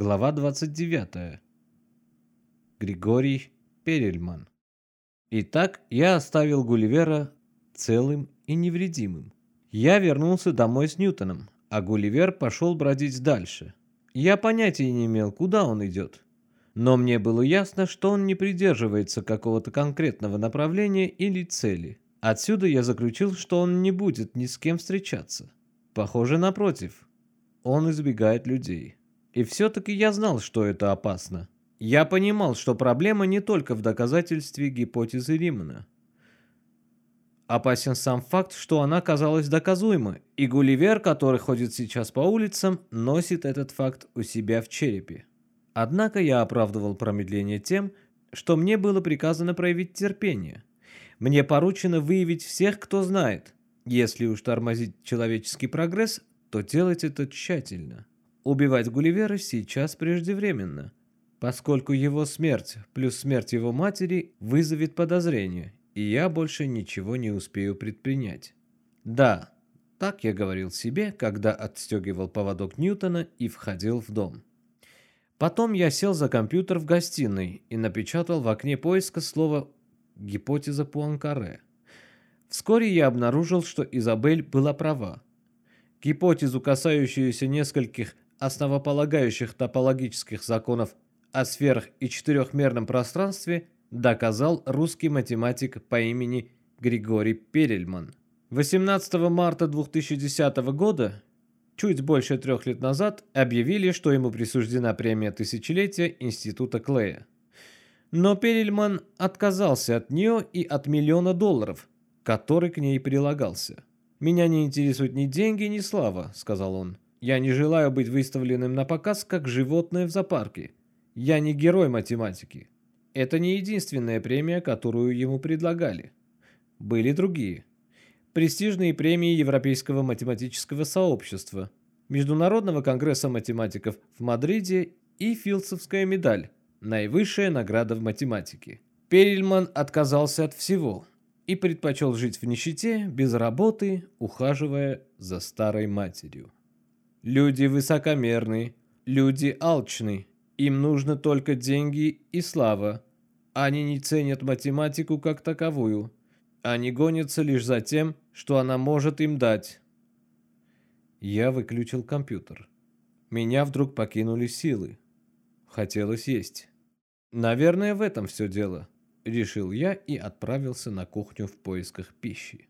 Глава 29. Григорий Перельман. Итак, я оставил Гулливера целым и невредимым. Я вернулся домой с Ньютоном, а Гулливер пошел бродить дальше. Я понятия не имел, куда он идет. Но мне было ясно, что он не придерживается какого-то конкретного направления или цели. Отсюда я заключил, что он не будет ни с кем встречаться. Похоже, напротив, он избегает людей. И все-таки я знал, что это опасно. Я понимал, что проблема не только в доказательстве гипотезы Римана. Опасен сам факт, что она казалась доказуемой, и Гулливер, который ходит сейчас по улицам, носит этот факт у себя в черепе. Однако я оправдывал промедление тем, что мне было приказано проявить терпение. Мне поручено выявить всех, кто знает. Если уж тормозить человеческий прогресс, то делать это тщательно. Убивать Гулливера сейчас преждевременно, поскольку его смерть плюс смерть его матери вызовет подозрение, и я больше ничего не успею предпринять. Да, так я говорил себе, когда отстегивал поводок Ньютона и входил в дом. Потом я сел за компьютер в гостиной и напечатал в окне поиска слово «гипотеза Пуанкаре». Вскоре я обнаружил, что Изабель была права. Гипотезу, касающуюся нескольких основополагающих топологических законов о сферах и четырехмерном пространстве, доказал русский математик по имени Григорий Перельман. 18 марта 2010 года, чуть больше трех лет назад, объявили, что ему присуждена премия тысячелетия Института Клея. Но Перельман отказался от нее и от миллиона долларов, который к ней прилагался. «Меня не интересуют ни деньги, ни слава», — сказал он. «Я не желаю быть выставленным на показ, как животное в зоопарке. Я не герой математики. Это не единственная премия, которую ему предлагали. Были другие. Престижные премии Европейского математического сообщества, Международного конгресса математиков в Мадриде и Филдсовская медаль, наивысшая награда в математике. Перельман отказался от всего и предпочел жить в нищете, без работы, ухаживая за старой матерью. Люди высокомерны, люди алчны, им нужно только деньги и слава. Они не ценят математику как таковую. Они гонятся лишь за тем, что она может им дать. Я выключил компьютер. Меня вдруг покинули силы. Хотелось есть. Наверное, в этом все дело, решил я и отправился на кухню в поисках пищи.